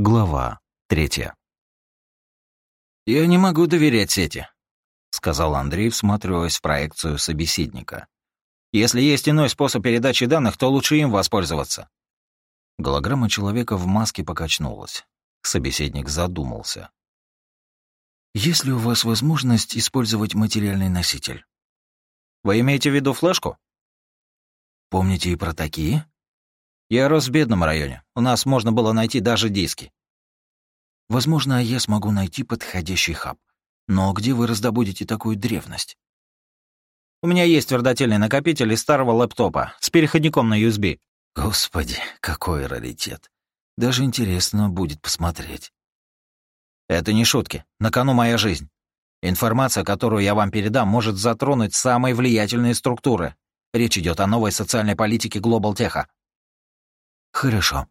Глава третья. «Я не могу доверять сети», — сказал Андрей, всматриваясь в проекцию собеседника. «Если есть иной способ передачи данных, то лучше им воспользоваться». Голограмма человека в маске покачнулась. Собеседник задумался. «Есть ли у вас возможность использовать материальный носитель?» «Вы имеете в виду флешку?» «Помните и про такие?» Я рос в бедном районе. У нас можно было найти даже диски. Возможно, я смогу найти подходящий хаб. Но где вы раздобудете такую древность? У меня есть твердотельный накопитель из старого лэптопа с переходником на USB. Господи, какой раритет. Даже интересно будет посмотреть. Это не шутки. На кону моя жизнь. Информация, которую я вам передам, может затронуть самые влиятельные структуры. Речь идет о новой социальной политике Global Tech. «Хорошо».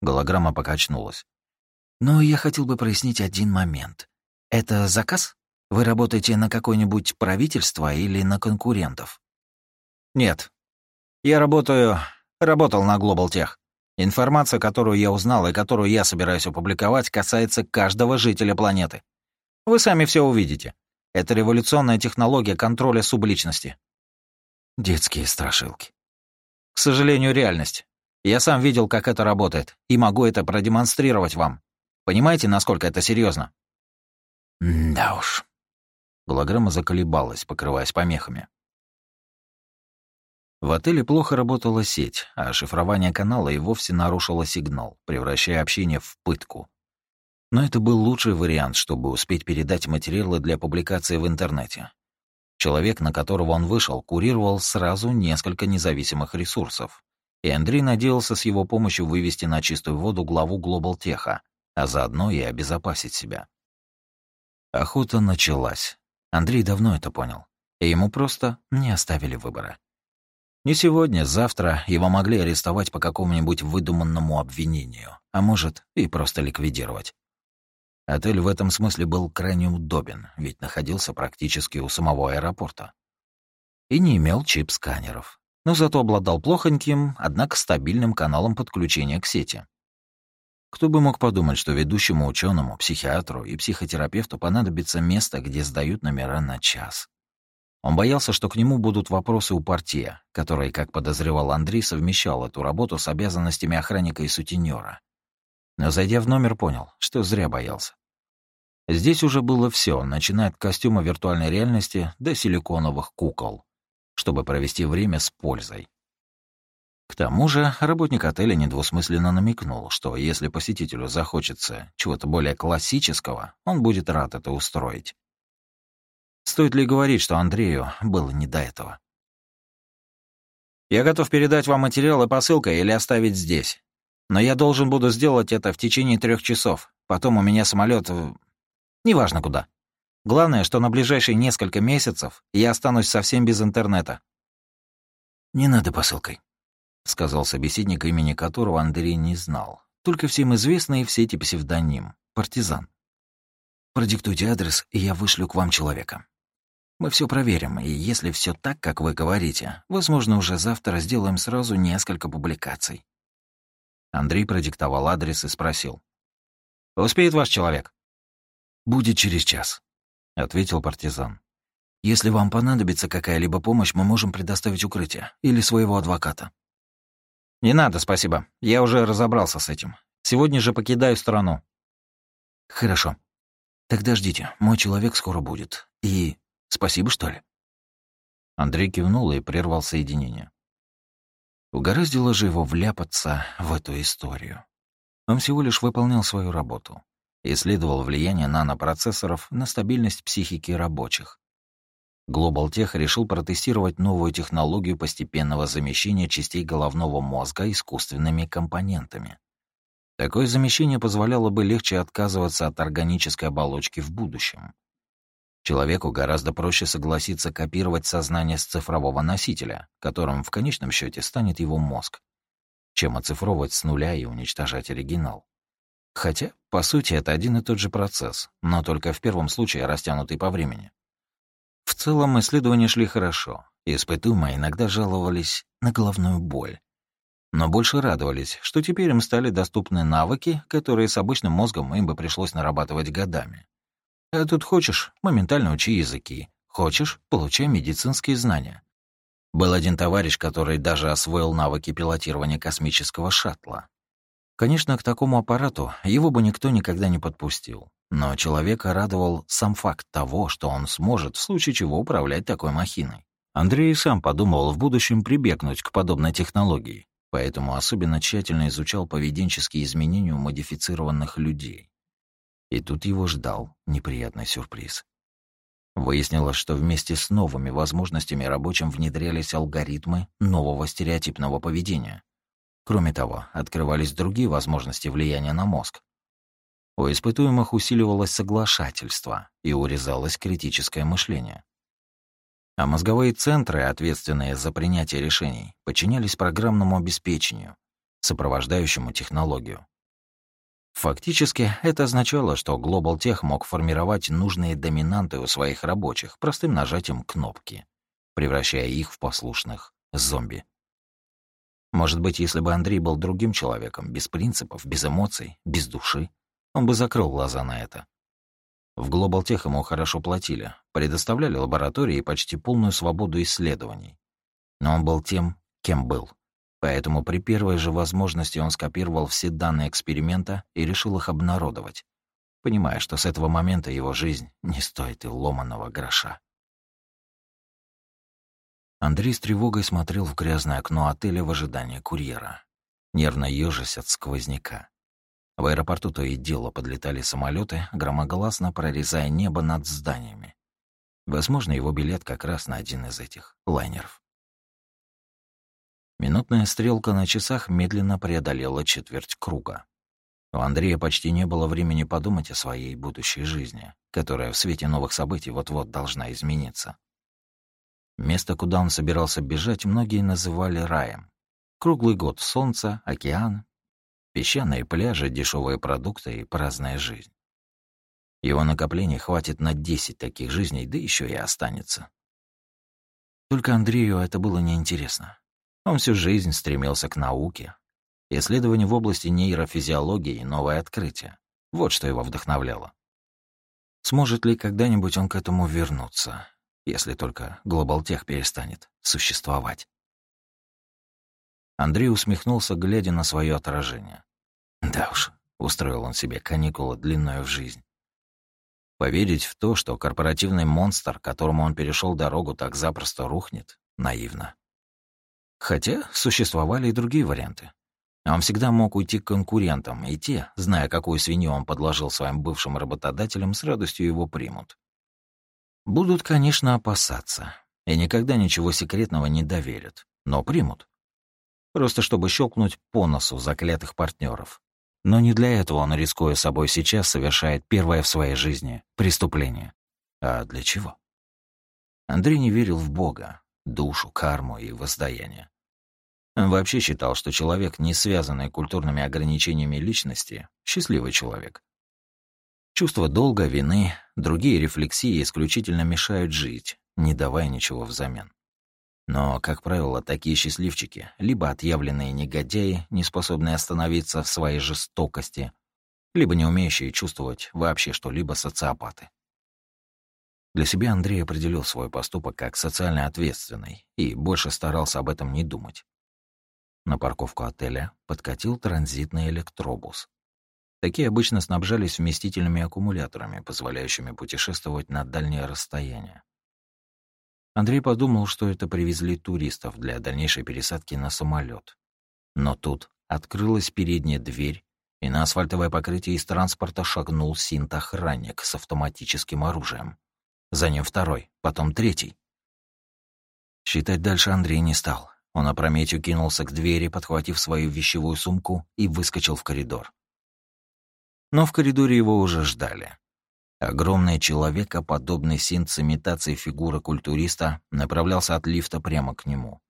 Голограмма покачнулась. «Но я хотел бы прояснить один момент. Это заказ? Вы работаете на какое-нибудь правительство или на конкурентов?» «Нет. Я работаю... работал на Global Tech. Информация, которую я узнал и которую я собираюсь опубликовать, касается каждого жителя планеты. Вы сами все увидите. Это революционная технология контроля субличности. Детские страшилки. К сожалению, реальность. Я сам видел, как это работает, и могу это продемонстрировать вам. Понимаете, насколько это серьезно? Да уж. Голограмма заколебалась, покрываясь помехами. В отеле плохо работала сеть, а шифрование канала и вовсе нарушило сигнал, превращая общение в пытку. Но это был лучший вариант, чтобы успеть передать материалы для публикации в интернете. Человек, на которого он вышел, курировал сразу несколько независимых ресурсов и Андрей надеялся с его помощью вывести на чистую воду главу Глобал Теха, а заодно и обезопасить себя. Охота началась. Андрей давно это понял, и ему просто не оставили выбора. Не сегодня, завтра его могли арестовать по какому-нибудь выдуманному обвинению, а может, и просто ликвидировать. Отель в этом смысле был крайне удобен, ведь находился практически у самого аэропорта. И не имел чип-сканеров, но зато обладал плохоньким, однако стабильным каналом подключения к сети. Кто бы мог подумать, что ведущему ученому, психиатру и психотерапевту понадобится место, где сдают номера на час. Он боялся, что к нему будут вопросы у партия, который, как подозревал Андрей, совмещал эту работу с обязанностями охранника и сутенера. Но, зайдя в номер, понял, что зря боялся. Здесь уже было все, начиная от костюма виртуальной реальности до силиконовых кукол чтобы провести время с пользой. К тому же работник отеля недвусмысленно намекнул, что если посетителю захочется чего-то более классического, он будет рад это устроить. Стоит ли говорить, что Андрею было не до этого? «Я готов передать вам материалы посылкой или оставить здесь. Но я должен буду сделать это в течение трех часов. Потом у меня самолет, Неважно куда. Главное, что на ближайшие несколько месяцев я останусь совсем без интернета. «Не надо посылкой», — сказал собеседник, имени которого Андрей не знал. Только всем известный в сети псевдоним — партизан. «Продиктуйте адрес, и я вышлю к вам человека. Мы все проверим, и если все так, как вы говорите, возможно, уже завтра сделаем сразу несколько публикаций». Андрей продиктовал адрес и спросил. «Успеет ваш человек?» «Будет через час», ответил партизан. Если вам понадобится какая-либо помощь, мы можем предоставить укрытие или своего адвоката. Не надо, спасибо. Я уже разобрался с этим. Сегодня же покидаю страну. Хорошо. Тогда ждите, мой человек скоро будет. И спасибо, что ли? Андрей кивнул и прервал соединение. Угораздило же его вляпаться в эту историю. Он всего лишь выполнял свою работу исследовал влияние нанопроцессоров на стабильность психики рабочих. Global Tech решил протестировать новую технологию постепенного замещения частей головного мозга искусственными компонентами. Такое замещение позволяло бы легче отказываться от органической оболочки в будущем. Человеку гораздо проще согласиться копировать сознание с цифрового носителя, которым в конечном счете станет его мозг, чем оцифровывать с нуля и уничтожать оригинал. Хотя, по сути, это один и тот же процесс, но только в первом случае растянутый по времени. В целом исследования шли хорошо, испытуемые иногда жаловались на головную боль. но больше радовались, что теперь им стали доступны навыки, которые с обычным мозгом им бы пришлось нарабатывать годами. А тут хочешь — моментально учи языки, хочешь — получай медицинские знания. Был один товарищ, который даже освоил навыки пилотирования космического шаттла. Конечно, к такому аппарату его бы никто никогда не подпустил, но человека радовал сам факт того, что он сможет в случае чего управлять такой махиной. Андрей сам подумал в будущем прибегнуть к подобной технологии, поэтому особенно тщательно изучал поведенческие изменения у модифицированных людей. И тут его ждал неприятный сюрприз. Выяснилось, что вместе с новыми возможностями рабочим внедрялись алгоритмы нового стереотипного поведения. Кроме того, открывались другие возможности влияния на мозг. У испытуемых усиливалось соглашательство и урезалось критическое мышление. А мозговые центры, ответственные за принятие решений, подчинялись программному обеспечению, сопровождающему технологию. Фактически, это означало, что Global Tech мог формировать нужные доминанты у своих рабочих простым нажатием кнопки, превращая их в послушных зомби. Может быть, если бы Андрей был другим человеком, без принципов, без эмоций, без души, он бы закрыл глаза на это. В Tech ему хорошо платили, предоставляли лаборатории и почти полную свободу исследований. Но он был тем, кем был. Поэтому при первой же возможности он скопировал все данные эксперимента и решил их обнародовать, понимая, что с этого момента его жизнь не стоит и ломаного гроша. Андрей с тревогой смотрел в грязное окно отеля в ожидании курьера, нервно ёжась от сквозняка. В аэропорту то и дело подлетали самолеты, громогласно прорезая небо над зданиями. Возможно, его билет как раз на один из этих лайнеров. Минутная стрелка на часах медленно преодолела четверть круга. У Андрея почти не было времени подумать о своей будущей жизни, которая в свете новых событий вот-вот должна измениться. Место, куда он собирался бежать, многие называли раем. Круглый год солнце, океан, песчаные пляжи, дешевые продукты и праздная жизнь. Его накоплений хватит на 10 таких жизней, да еще и останется. Только Андрею это было неинтересно. Он всю жизнь стремился к науке. Исследования в области нейрофизиологии и новое открытие. Вот что его вдохновляло. Сможет ли когда-нибудь он к этому вернуться, если только Глобалтех перестанет существовать? Андрей усмехнулся, глядя на свое отражение. Да уж, устроил он себе каникулы длиною в жизнь. Поверить в то, что корпоративный монстр, которому он перешел дорогу, так запросто рухнет, наивно. Хотя существовали и другие варианты. Он всегда мог уйти к конкурентам, и те, зная, какую свинью он подложил своим бывшим работодателям, с радостью его примут. Будут, конечно, опасаться, и никогда ничего секретного не доверят, но примут. Просто чтобы щелкнуть по носу заклятых партнеров. Но не для этого он, рискуя собой сейчас, совершает первое в своей жизни преступление. А для чего? Андрей не верил в Бога, душу, карму и воздаяние. Он вообще считал, что человек, не связанный культурными ограничениями личности, счастливый человек. Чувство долга, вины, другие рефлексии исключительно мешают жить, не давая ничего взамен. Но, как правило, такие счастливчики либо отъявленные негодяи, не способные остановиться в своей жестокости, либо не умеющие чувствовать вообще что-либо социопаты. Для себя Андрей определил свой поступок как социально ответственный и больше старался об этом не думать. На парковку отеля подкатил транзитный электробус. Такие обычно снабжались вместительными аккумуляторами, позволяющими путешествовать на дальние расстояния. Андрей подумал, что это привезли туристов для дальнейшей пересадки на самолет. Но тут открылась передняя дверь, и на асфальтовое покрытие из транспорта шагнул синт-охранник с автоматическим оружием. За ним второй, потом третий. Считать дальше Андрей не стал. Он опрометью кинулся к двери, подхватив свою вещевую сумку, и выскочил в коридор. Но в коридоре его уже ждали. Огромный человекоподобный синт с имитацией фигуры культуриста направлялся от лифта прямо к нему.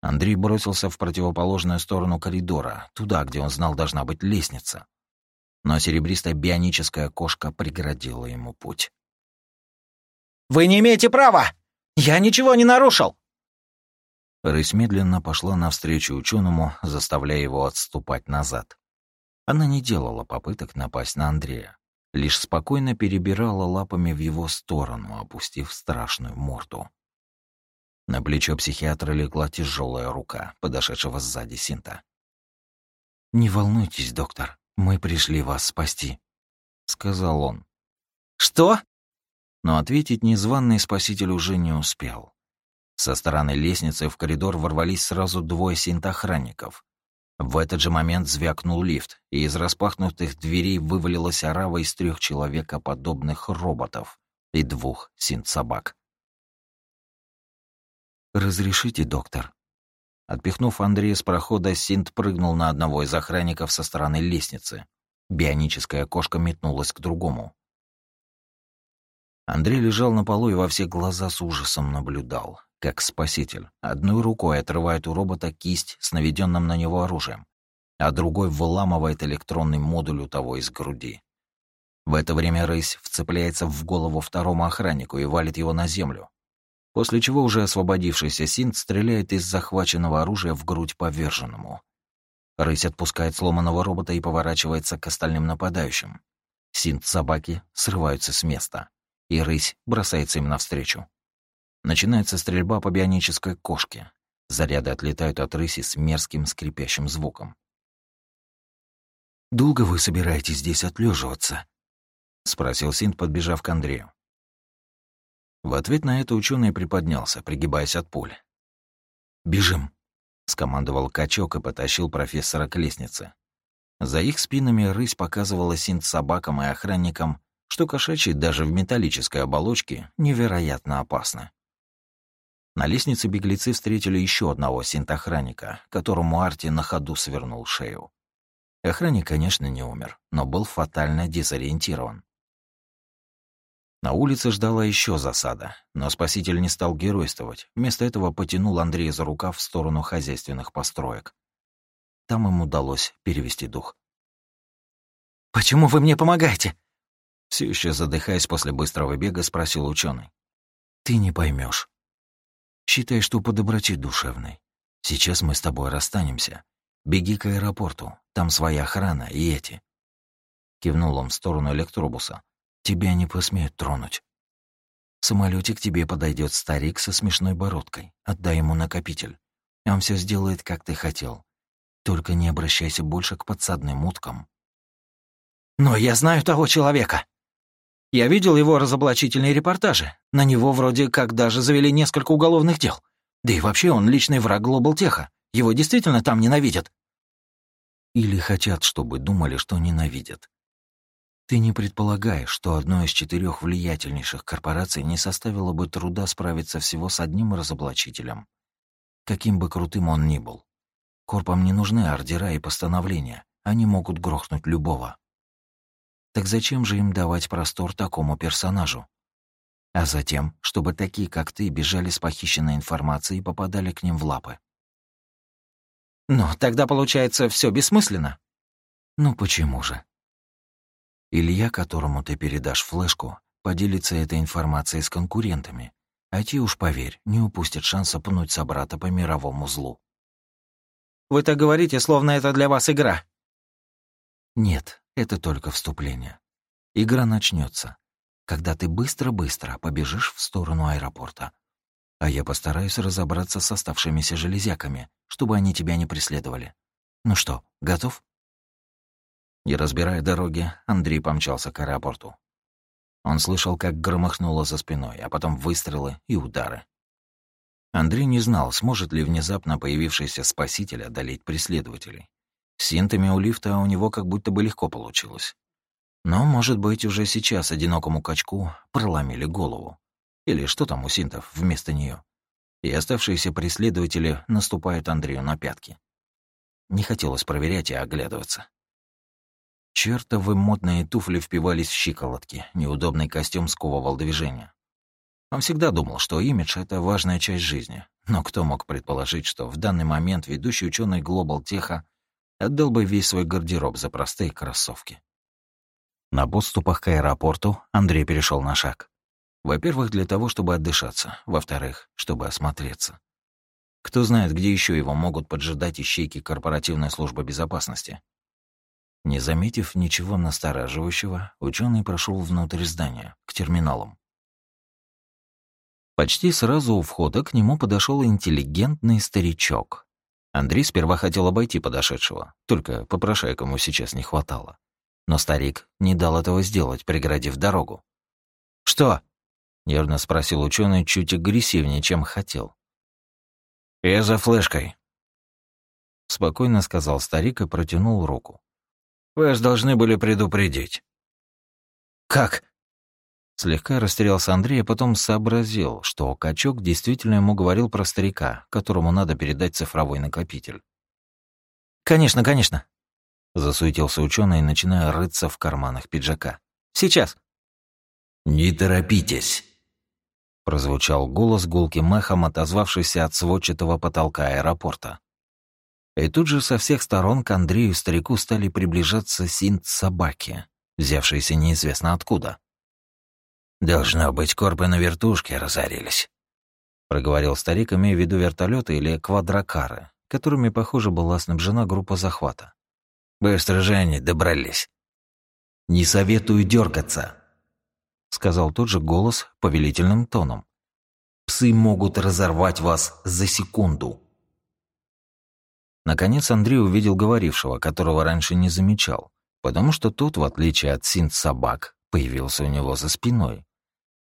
Андрей бросился в противоположную сторону коридора, туда, где он знал должна быть лестница. Но серебристая бионическая кошка преградила ему путь. Вы не имеете права! Я ничего не нарушил!» Рысь медленно пошла навстречу ученому, заставляя его отступать назад. Она не делала попыток напасть на Андрея, лишь спокойно перебирала лапами в его сторону, опустив страшную морду. На плечо психиатра легла тяжелая рука, подошедшего сзади Синта. «Не волнуйтесь, доктор, мы пришли вас спасти», — сказал он. «Что?» Но ответить незваный спаситель уже не успел. Со стороны лестницы в коридор ворвались сразу двое синтохранников. В этот же момент звякнул лифт, и из распахнутых дверей вывалилась орава из трех человекоподобных роботов и двух синт-собак. «Разрешите, доктор?» Отпихнув Андрея с прохода, Синт прыгнул на одного из охранников со стороны лестницы. Бионическая кошка метнулась к другому. Андрей лежал на полу и во все глаза с ужасом наблюдал как спаситель. Одной рукой отрывает у робота кисть с наведенным на него оружием, а другой выламывает электронный модуль у того из груди. В это время рысь вцепляется в голову второму охраннику и валит его на землю, после чего уже освободившийся синт стреляет из захваченного оружия в грудь поверженному. Рысь отпускает сломанного робота и поворачивается к остальным нападающим. Синт собаки срываются с места, и рысь бросается им навстречу. Начинается стрельба по бионической кошке. Заряды отлетают от рыси с мерзким скрипящим звуком. «Долго вы собираетесь здесь отлеживаться?» — спросил Синт, подбежав к Андрею. В ответ на это ученый приподнялся, пригибаясь от пуль. «Бежим!» — скомандовал качок и потащил профессора к лестнице. За их спинами рысь показывала Синт собакам и охранникам, что кошачьи даже в металлической оболочке невероятно опасны. На лестнице беглецы встретили еще одного синтохранника, которому Арти на ходу свернул шею. Охранник, конечно, не умер, но был фатально дезориентирован. На улице ждала еще засада, но спаситель не стал геройствовать. Вместо этого потянул Андрея за рукав в сторону хозяйственных построек. Там им удалось перевести дух. «Почему вы мне помогаете?» Все еще задыхаясь после быстрого бега, спросил ученый. «Ты не поймешь. Считай, что по доброте душевной. Сейчас мы с тобой расстанемся. Беги к аэропорту, там своя охрана и эти». Кивнул он в сторону электробуса. «Тебя не посмеют тронуть. В самолете к тебе подойдет старик со смешной бородкой. Отдай ему накопитель. Он все сделает, как ты хотел. Только не обращайся больше к подсадным уткам». «Но я знаю того человека!» Я видел его разоблачительные репортажи. На него вроде как даже завели несколько уголовных дел. Да и вообще он личный враг Глобал Теха. Его действительно там ненавидят. Или хотят, чтобы думали, что ненавидят. Ты не предполагаешь, что одной из четырех влиятельнейших корпораций не составило бы труда справиться всего с одним разоблачителем. Каким бы крутым он ни был. Корпам не нужны ордера и постановления. Они могут грохнуть любого. Так зачем же им давать простор такому персонажу? А затем, чтобы такие, как ты, бежали с похищенной информацией и попадали к ним в лапы. Ну, тогда получается все бессмысленно. Ну почему же? Илья, которому ты передашь флешку, поделится этой информацией с конкурентами, а те уж, поверь, не упустят шанса пнуть собрата по мировому злу. Вы так говорите, словно это для вас игра. Нет, это только вступление. Игра начнется, когда ты быстро-быстро побежишь в сторону аэропорта. А я постараюсь разобраться с оставшимися железяками, чтобы они тебя не преследовали. Ну что, готов? Не разбирая дороги, Андрей помчался к аэропорту. Он слышал, как громыхнуло за спиной, а потом выстрелы и удары. Андрей не знал, сможет ли внезапно появившийся спаситель одолеть преследователей. С синтами у лифта у него как будто бы легко получилось. Но, может быть, уже сейчас одинокому качку проломили голову. Или что там у синтов вместо нее. И оставшиеся преследователи наступают Андрею на пятки. Не хотелось проверять и оглядываться. Чертовы модные туфли впивались в щиколотки, неудобный костюм сковывал движение. Он всегда думал, что имидж — это важная часть жизни. Но кто мог предположить, что в данный момент ведущий ученый Global Теха Отдал бы весь свой гардероб за простые кроссовки. На подступах к аэропорту Андрей перешел на шаг. Во-первых, для того, чтобы отдышаться. Во-вторых, чтобы осмотреться. Кто знает, где еще его могут поджидать ищейки корпоративной службы безопасности. Не заметив ничего настораживающего, ученый прошел внутрь здания, к терминалам. Почти сразу у входа к нему подошел интеллигентный старичок. Андрей сперва хотел обойти подошедшего, только попрошайок ему сейчас не хватало. Но старик не дал этого сделать, преградив дорогу. «Что?» — нервно спросил ученый чуть агрессивнее, чем хотел. «Я за флешкой», — спокойно сказал старик и протянул руку. «Вас должны были предупредить». «Как?» Слегка растерялся Андрей, а потом сообразил, что качок действительно ему говорил про старика, которому надо передать цифровой накопитель. «Конечно, конечно», — засуетился ученый, начиная рыться в карманах пиджака. «Сейчас». «Не торопитесь», — прозвучал голос гулким махом, отозвавшийся от сводчатого потолка аэропорта. И тут же со всех сторон к Андрею и старику стали приближаться синт-собаки, взявшиеся неизвестно откуда. «Должно быть, корпы на вертушке разорились», — проговорил старик, имея в виду вертолеты или квадрокары, которыми, похоже, была снабжена группа захвата. «Быстро же они добрались». «Не советую дергаться», — сказал тот же голос повелительным тоном. «Псы могут разорвать вас за секунду». Наконец Андрей увидел говорившего, которого раньше не замечал, потому что тот, в отличие от синт-собак, появился у него за спиной.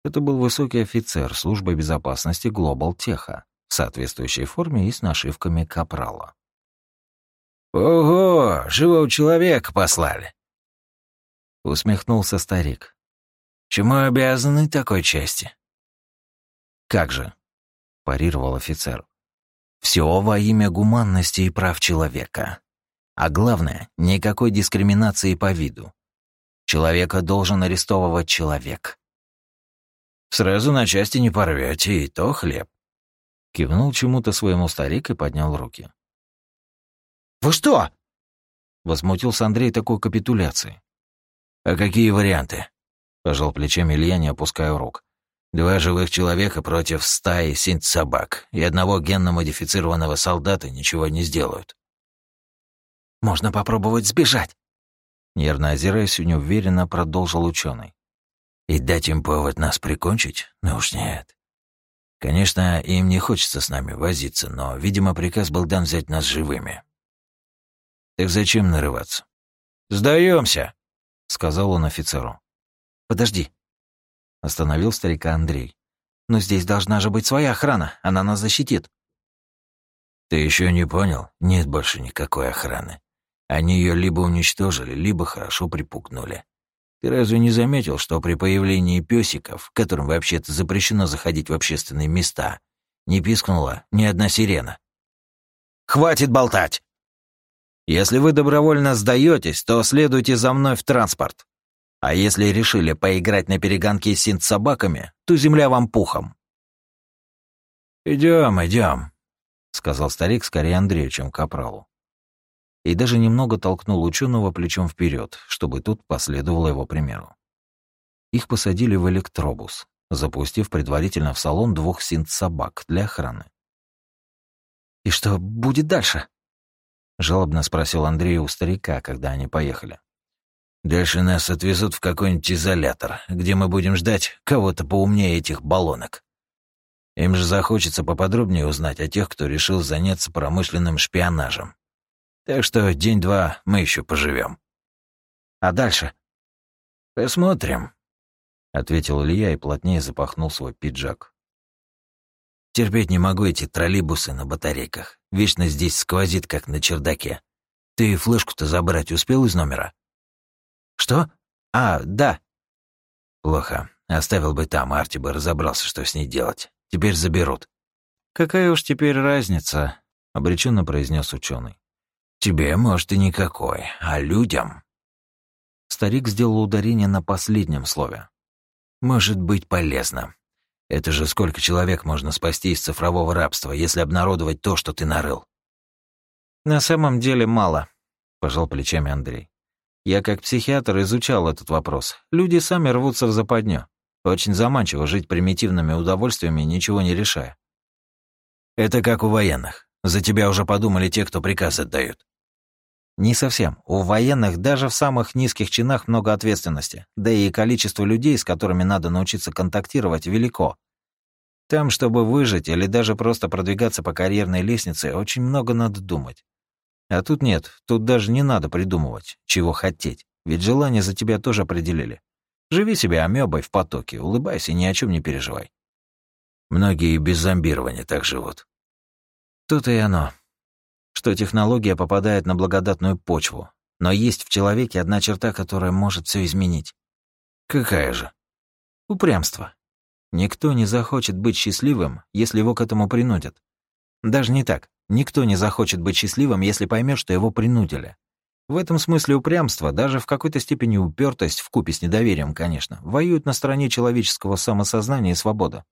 Это был высокий офицер службы безопасности Глобал Теха в соответствующей форме и с нашивками капрала. «Ого, живого человека послали!» Усмехнулся старик. «Чему обязаны такой чести?» «Как же?» — парировал офицер. «Все во имя гуманности и прав человека. А главное, никакой дискриминации по виду. Человека должен арестовывать человек. Сразу на части не порвете, и то хлеб. Кивнул чему-то своему старик и поднял руки. «Вы что?» Возмутился Андрей такой капитуляцией. «А какие варианты?» Пожал плечами Илья, не опуская рук. «Два живых человека против стаи синт-собак и одного генно-модифицированного солдата ничего не сделают». «Можно попробовать сбежать», Нервно озираясь, неуверенно продолжил ученый. И дать им повод нас прикончить? Ну уж нет. Конечно, им не хочется с нами возиться, но, видимо, приказ был дан взять нас живыми. Так зачем нарываться? Сдаемся, сказал он офицеру. Подожди. Остановил старика Андрей. Но здесь должна же быть своя охрана, она нас защитит. Ты еще не понял? Нет больше никакой охраны. Они ее либо уничтожили, либо хорошо припугнули. Ты разве не заметил, что при появлении песиков, которым вообще-то запрещено заходить в общественные места, не пискнула ни одна сирена? Хватит болтать! Если вы добровольно сдаетесь, то следуйте за мной в транспорт. А если решили поиграть на перегонке с синт-собаками, то земля вам пухом. Идем, идем, сказал старик скорее Андрею, чем Капралу и даже немного толкнул ученого плечом вперед, чтобы тут последовало его примеру. Их посадили в электробус, запустив предварительно в салон двух синт-собак для охраны. «И что будет дальше?» — жалобно спросил Андрей у старика, когда они поехали. «Дальше нас отвезут в какой-нибудь изолятор, где мы будем ждать кого-то поумнее этих баллонок. Им же захочется поподробнее узнать о тех, кто решил заняться промышленным шпионажем. Так что день-два мы еще поживем. А дальше? Посмотрим, ответил Илья и плотнее запахнул свой пиджак. Терпеть не могу эти троллейбусы на батарейках. Вечно здесь сквозит, как на чердаке. Ты флешку-то забрать успел из номера? Что? А, да. Плохо. Оставил бы там, Арти бы разобрался, что с ней делать. Теперь заберут. Какая уж теперь разница, обреченно произнес ученый. Тебе, может, и никакой, а людям...» Старик сделал ударение на последнем слове. «Может быть полезно. Это же сколько человек можно спасти из цифрового рабства, если обнародовать то, что ты нарыл?» «На самом деле мало», — пожал плечами Андрей. «Я как психиатр изучал этот вопрос. Люди сами рвутся в западню. Очень заманчиво жить примитивными удовольствиями, ничего не решая. Это как у военных. За тебя уже подумали те, кто приказ отдают. Не совсем. У военных даже в самых низких чинах много ответственности, да и количество людей, с которыми надо научиться контактировать, велико. Там, чтобы выжить или даже просто продвигаться по карьерной лестнице, очень много надо думать. А тут нет, тут даже не надо придумывать, чего хотеть, ведь желание за тебя тоже определили. Живи себе амебой в потоке, улыбайся и ни о чем не переживай. Многие без зомбирования так живут. Тут и оно что технология попадает на благодатную почву, но есть в человеке одна черта, которая может все изменить. Какая же? Упрямство. Никто не захочет быть счастливым, если его к этому принудят. Даже не так. Никто не захочет быть счастливым, если поймет, что его принудили. В этом смысле упрямство, даже в какой-то степени упертость, вкупе с недоверием, конечно, воюют на стороне человеческого самосознания и свободы.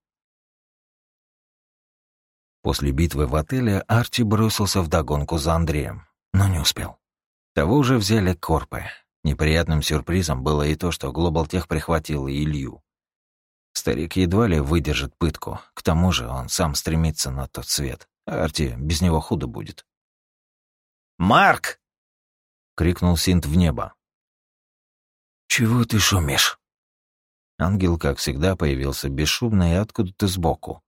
После битвы в отеле Арти бросился в догонку за Андреем, но не успел. Того уже взяли корпы. Неприятным сюрпризом было и то, что Глобалтех прихватил и Илью. Старик едва ли выдержит пытку. К тому же он сам стремится на тот свет. А Арти без него худо будет. «Марк!» — крикнул Синт в небо. «Чего ты шумишь?» Ангел, как всегда, появился бесшумно и откуда-то сбоку.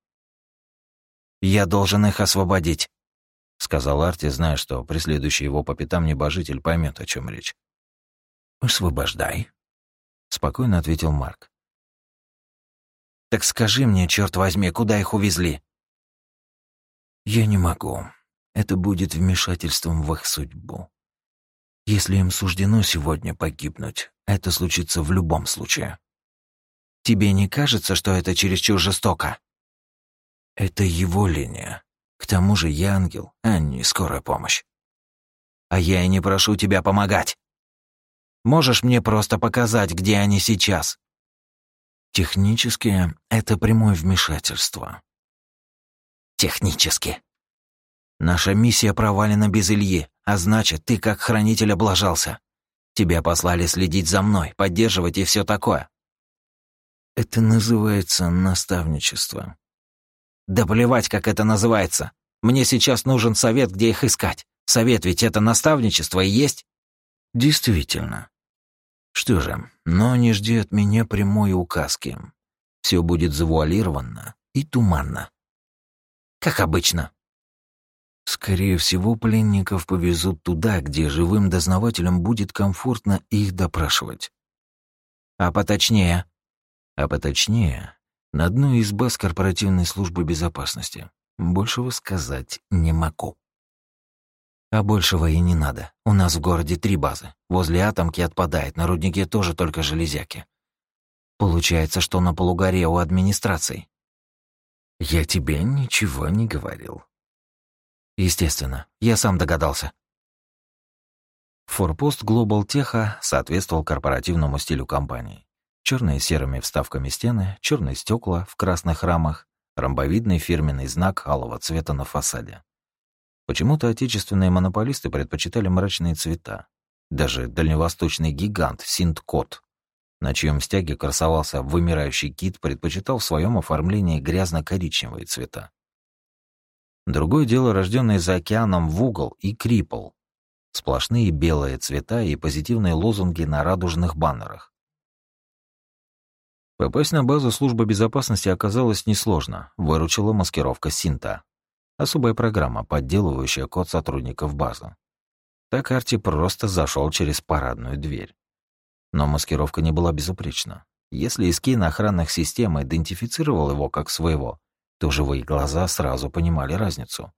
«Я должен их освободить», — сказал Арти, зная, что преследующий его по пятам небожитель поймет, о чем речь. «Освобождай», — спокойно ответил Марк. «Так скажи мне, черт возьми, куда их увезли?» «Я не могу. Это будет вмешательством в их судьбу. Если им суждено сегодня погибнуть, это случится в любом случае». «Тебе не кажется, что это чересчур жестоко?» Это его линия. К тому же я ангел, а не скорая помощь. А я и не прошу тебя помогать. Можешь мне просто показать, где они сейчас? Технически это прямое вмешательство. Технически. Наша миссия провалена без Ильи, а значит, ты как хранитель облажался. Тебя послали следить за мной, поддерживать и все такое. Это называется наставничество. Да плевать, как это называется. Мне сейчас нужен совет, где их искать. Совет ведь это наставничество и есть. Действительно. Что же, но не жди от меня прямой указки. Все будет завуалировано и туманно. Как обычно. Скорее всего, пленников повезут туда, где живым дознавателям будет комфортно их допрашивать. А поточнее? А поточнее, на одну из баз корпоративной службы безопасности. Большего сказать не могу. А большего и не надо. У нас в городе три базы. Возле атомки отпадает, на руднике тоже только железяки. Получается, что на полугоре у администрации. Я тебе ничего не говорил. Естественно, я сам догадался. Форпост Global Теха соответствовал корпоративному стилю компании черные серыми вставками стены, черные стекла в красных рамах, ромбовидный фирменный знак алого цвета на фасаде. Почему-то отечественные монополисты предпочитали мрачные цвета. Даже дальневосточный гигант Синткот, на чьем стяге красовался вымирающий кит, предпочитал в своем оформлении грязно-коричневые цвета. Другое дело рожденные за океаном в угол и крипл. Сплошные белые цвета и позитивные лозунги на радужных баннерах. Попасть на базу службы безопасности оказалось несложно, выручила маскировка Синта. Особая программа, подделывающая код сотрудников базы. Так Арти просто зашел через парадную дверь. Но маскировка не была безупречна. Если Искин охранных систем идентифицировал его как своего, то живые глаза сразу понимали разницу.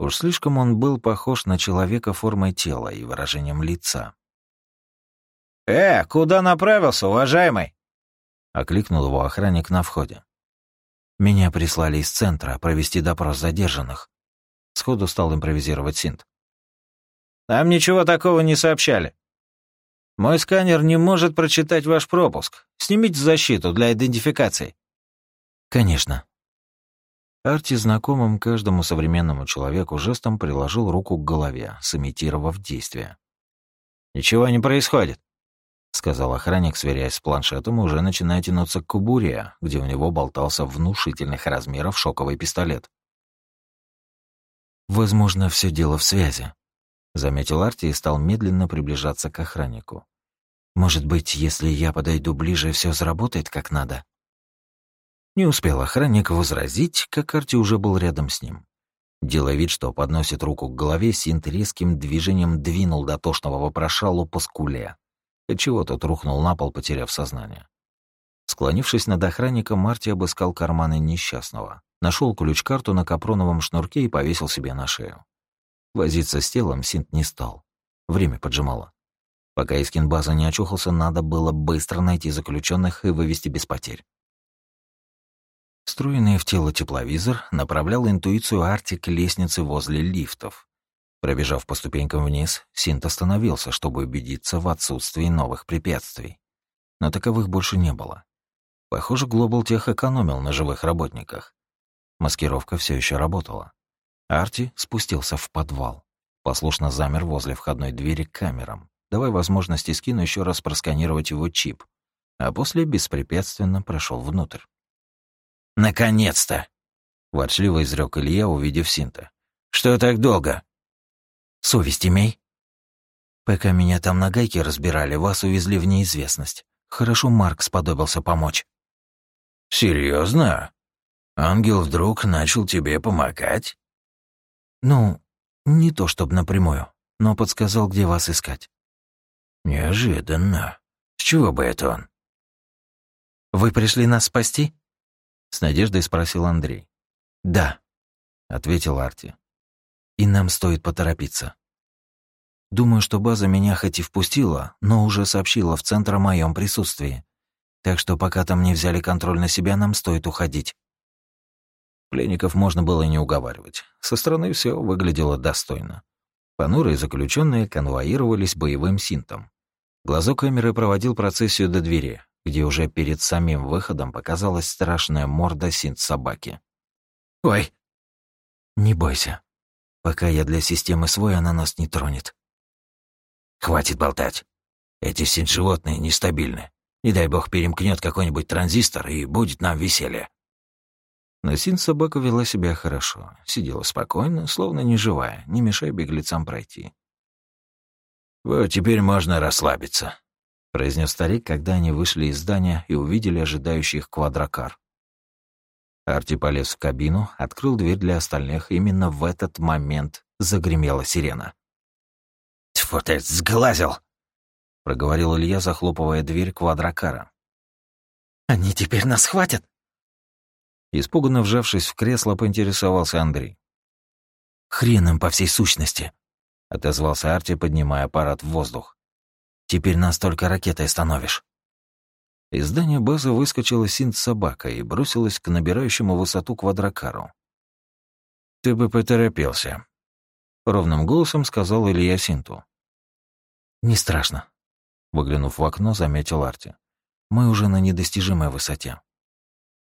Уж слишком он был похож на человека формой тела и выражением лица. «Э, куда направился, уважаемый?» Окликнул его охранник на входе. Меня прислали из центра провести допрос задержанных. Сходу стал импровизировать Синт. Нам ничего такого не сообщали. Мой сканер не может прочитать ваш пропуск. Снимите защиту для идентификации. Конечно. Арти, знакомым каждому современному человеку, жестом приложил руку к голове, сымитировав действие. «Ничего не происходит сказал охранник, сверяясь с планшетом, уже начиная тянуться к кубуре, где у него болтался внушительных размеров шоковый пистолет. Возможно, все дело в связи, заметил Арти и стал медленно приближаться к охраннику. Может быть, если я подойду ближе, все заработает как надо? Не успел охранник возразить, как Арти уже был рядом с ним. Делая вид, что подносит руку к голове, Синт резким движением двинул дотошного вопрошалу по скуле, отчего тот рухнул на пол, потеряв сознание. Склонившись над охранником, Марти обыскал карманы несчастного, нашел ключ-карту на капроновом шнурке и повесил себе на шею. Возиться с телом Синт не стал. Время поджимало. Пока Искин База не очухался, надо было быстро найти заключенных и вывести без потерь. Встроенный в тело тепловизор направлял интуицию Арти к лестнице возле лифтов. Пробежав по ступенькам вниз, Синт остановился, чтобы убедиться в отсутствии новых препятствий. Но таковых больше не было. Похоже, Global Tech экономил на живых работниках. Маскировка все еще работала. Арти спустился в подвал. Послушно замер возле входной двери к камерам, давая возможность Искину еще раз просканировать его чип, а после беспрепятственно прошел внутрь. «Наконец-то!» — ворчливо изрек Илья, увидев Синта. «Что так долго?» «Совесть имей». «Пока меня там на гайке разбирали, вас увезли в неизвестность. Хорошо Марк сподобился помочь». Серьезно? Ангел вдруг начал тебе помогать?» «Ну, не то чтобы напрямую, но подсказал, где вас искать». «Неожиданно. С чего бы это он?» «Вы пришли нас спасти?» С надеждой спросил Андрей. «Да», — ответил Арти. «И нам стоит поторопиться. Думаю, что база меня хоть и впустила, но уже сообщила в центр о моем присутствии. Так что пока там не взяли контроль на себя, нам стоит уходить». Пленников можно было не уговаривать. Со стороны все выглядело достойно. Понурые заключенные конвоировались боевым синтом. Глазок камеры проводил процессию до двери, где уже перед самим выходом показалась страшная морда синт-собаки. «Ой!» «Не бойся. Пока я для системы свой, она нас не тронет». «Хватит болтать. Эти синт-животные нестабильны. Не дай бог перемкнет какой-нибудь транзистор, и будет нам веселье». Но синт-собака вела себя хорошо, сидела спокойно, словно не живая, не мешая беглецам пройти. «Вот теперь можно расслабиться», произнес старик, когда они вышли из здания и увидели ожидающих квадрокар. Арти полез в кабину, открыл дверь для остальных, именно в этот момент загремела сирена. «Тьфу ты, сглазил!» — проговорил Илья, захлопывая дверь квадрокара. «Они теперь нас хватят?» Испуганно вжавшись в кресло, поинтересовался Андрей. «Хрен им по всей сущности», — отозвался Арти, поднимая аппарат в воздух. Теперь нас только ракетой остановишь». Из здания базы выскочила синт-собака и бросилась к набирающему высоту квадрокару. «Ты бы поторопился», — ровным голосом сказал Илья Синту. «Не страшно», — выглянув в окно, заметил Арти. «Мы уже на недостижимой высоте».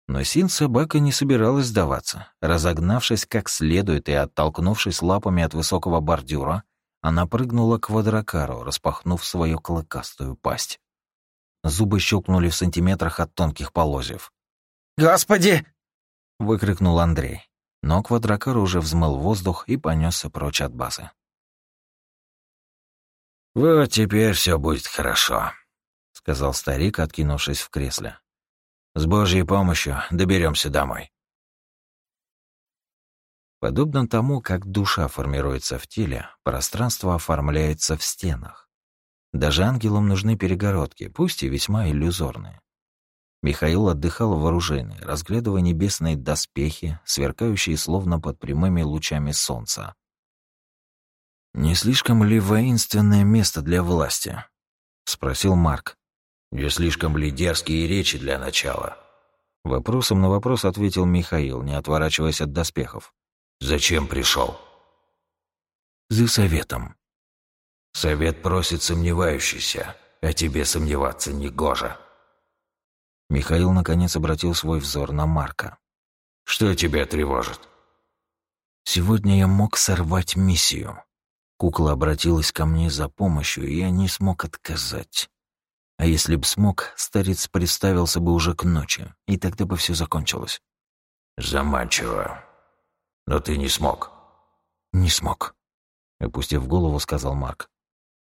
Но синт-собака не собиралась сдаваться. Разогнавшись как следует и оттолкнувшись лапами от высокого бордюра, она прыгнула к квадрокару, распахнув свою клыкастую пасть. Зубы щелкнули в сантиметрах от тонких полозьев. «Господи!» — выкрикнул Андрей. Но квадрокар уже взмыл воздух и понесся прочь от базы. «Вот теперь все будет хорошо», — сказал старик, откинувшись в кресле. «С Божьей помощью доберемся домой». Подобно тому, как душа формируется в теле, пространство оформляется в стенах. Даже ангелам нужны перегородки, пусть и весьма иллюзорные. Михаил отдыхал в оружейной, разглядывая небесные доспехи, сверкающие словно под прямыми лучами солнца. «Не слишком ли воинственное место для власти?» — спросил Марк. «Не слишком ли дерзкие речи для начала?» Вопросом на вопрос ответил Михаил, не отворачиваясь от доспехов. Зачем пришел? За советом. Совет просит сомневающийся, а тебе сомневаться не гоже. Михаил наконец обратил свой взор на Марка. Что тебя тревожит? Сегодня я мог сорвать миссию. Кукла обратилась ко мне за помощью, и я не смог отказать. А если б смог, старец представился бы уже к ночи, и тогда бы все закончилось. Заманчиво. Но ты не смог. Не смог. Опустив голову, сказал Марк.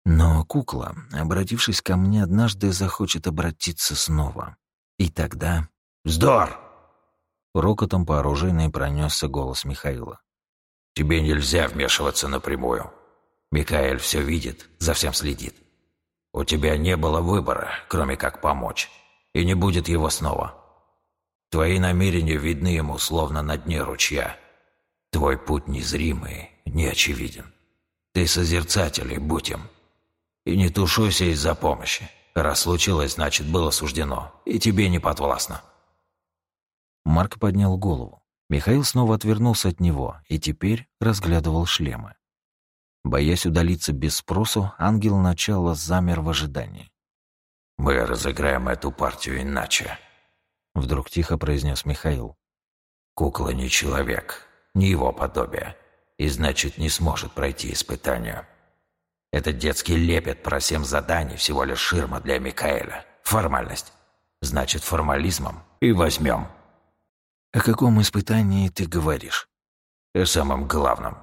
Но кукла, обратившись ко мне, однажды захочет обратиться снова. И тогда... «Вздор!» Рокотом по оружейной пронесся голос Михаила. «Тебе нельзя вмешиваться напрямую. Микаэль все видит, за всем следит. У тебя не было выбора, кроме как помочь. И не будет его снова. Твои намерения видны ему, словно на дне ручья. Твой путь незримый, неочевиден. Ты созерцатель, и будь им. И не тушуйся из-за помощи. Раз случилось, значит, было суждено, и тебе не подвластно». Марк поднял голову. Михаил снова отвернулся от него и теперь разглядывал шлемы. Боясь удалиться без спросу, ангел начала замер в ожидании. «Мы разыграем эту партию иначе», — вдруг тихо произнес Михаил. «Кукла не человек, не его подобие, и значит не сможет пройти испытание. Этот детский лепет про семь заданий всего лишь ширма для Микаэля. Формальность. Значит, формализмом и возьмем. О каком испытании ты говоришь? О самом главном.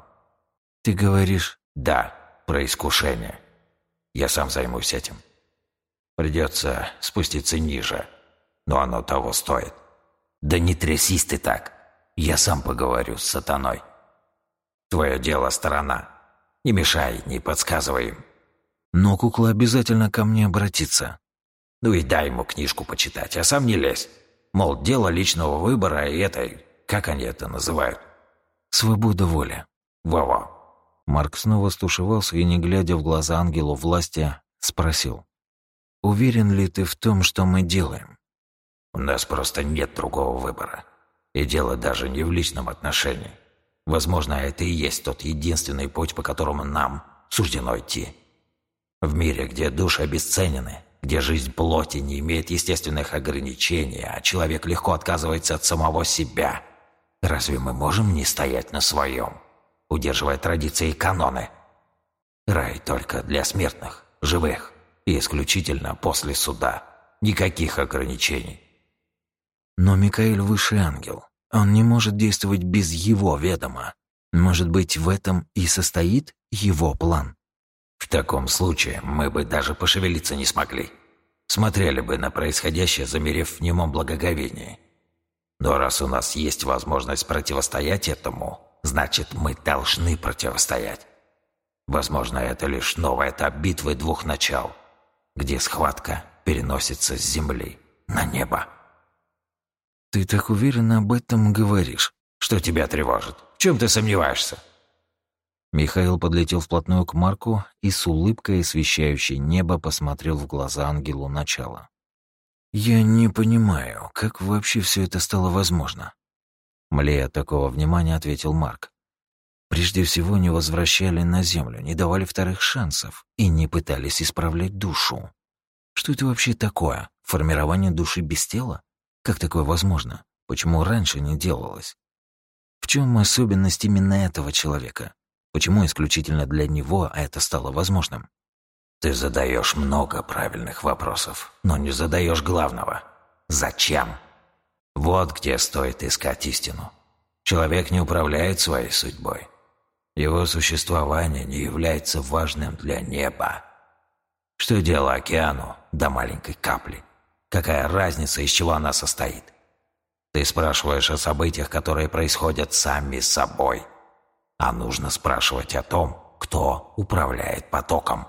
Ты говоришь... Да, про искушение. Я сам займусь этим. Придется спуститься ниже, но оно того стоит. Да не трясись ты так. Я сам поговорю с сатаной. Твое дело сторона. Не мешай, не подсказывай. Но кукла обязательно ко мне обратится. Ну и дай ему книжку почитать, а сам не лезь. Мол, дело личного выбора и это... Как они это называют? Свобода воли. Во-во. Марк снова стушевался и, не глядя в глаза ангелу власти, спросил. «Уверен ли ты в том, что мы делаем?» «У нас просто нет другого выбора. И дело даже не в личном отношении. Возможно, это и есть тот единственный путь, по которому нам суждено идти. В мире, где души обесценены, где жизнь плоти не имеет естественных ограничений, а человек легко отказывается от самого себя, разве мы можем не стоять на своем, удерживая традиции и каноны? Рай только для смертных, живых и исключительно после суда. Никаких ограничений. Но Микаэль высший ангел. Он не может действовать без его ведома. Может быть, в этом и состоит его план? В таком случае мы бы даже пошевелиться не смогли. Смотрели бы на происходящее, замерев в немом благоговении. Но раз у нас есть возможность противостоять этому, значит, мы должны противостоять. Возможно, это лишь новый этап битвы двух начал, где схватка переносится с земли на небо. «Ты так уверенно об этом говоришь. Что тебя тревожит? В чем ты сомневаешься?» Михаил подлетел вплотную к Марку и с улыбкой, освещающей небо, посмотрел в глаза ангелу начала. «Я не понимаю, как вообще все это стало возможно?» Млея такого внимания, ответил Марк. «Прежде всего не возвращали на Землю, не давали вторых шансов и не пытались исправлять душу. Что это вообще такое? Формирование души без тела? Как такое возможно? Почему раньше не делалось? В чем особенность именно этого человека? Почему исключительно для него это стало возможным? Ты задаешь много правильных вопросов, но не задаешь главного. Зачем? Вот где стоит искать истину. Человек не управляет своей судьбой. Его существование не является важным для неба. Что дело океану до маленькой капли? Какая разница, из чего она состоит? Ты спрашиваешь о событиях, которые происходят сами собой. А нужно спрашивать о том, кто управляет потоком.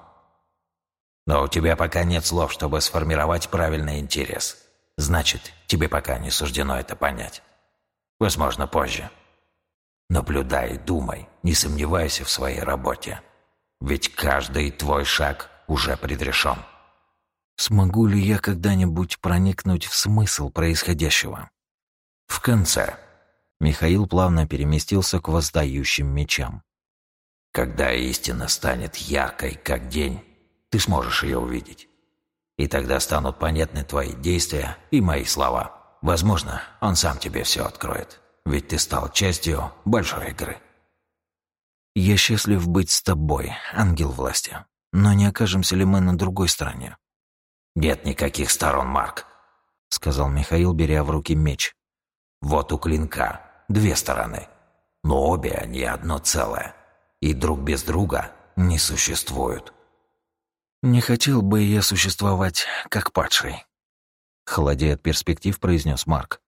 Но у тебя пока нет слов, чтобы сформировать правильный интерес. Значит, тебе пока не суждено это понять. Возможно, позже. Наблюдай, думай, не сомневайся в своей работе. Ведь каждый твой шаг уже предрешен. Смогу ли я когда-нибудь проникнуть в смысл происходящего? В конце. Михаил плавно переместился к воздающим мечам. Когда истина станет яркой, как день, ты сможешь ее увидеть. И тогда станут понятны твои действия и мои слова. Возможно, он сам тебе все откроет. Ведь ты стал частью большой игры. Я счастлив быть с тобой, ангел власти. Но не окажемся ли мы на другой стороне? «Нет никаких сторон, Марк», — сказал Михаил, беря в руки меч. «Вот у клинка две стороны, но обе они одно целое. и друг без друга не существуют. «Не хотел бы я существовать как падший», — холодея от перспектив, произнес Марк.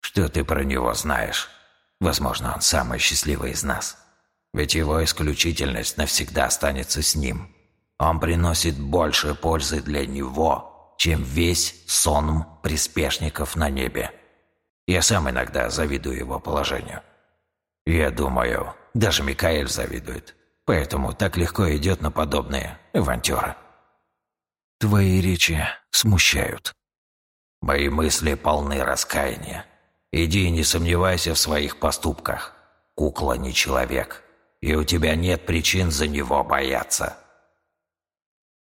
«Что ты про него знаешь? Возможно, он самый счастливый из нас. Ведь его исключительность навсегда останется с ним. Он приносит больше пользы для него, чем весь сонм приспешников на небе. Я сам иногда завидую его положению. Я думаю, даже Микаэль завидует, поэтому так легко идет на подобные авантюры. Твои речи смущают. Мои мысли полны раскаяния. Иди и не сомневайся в своих поступках. Кукла не человек, и у тебя нет причин за него бояться.